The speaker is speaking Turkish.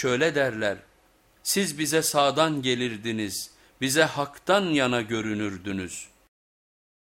Şöyle derler, siz bize sağdan gelirdiniz, bize haktan yana görünürdünüz.''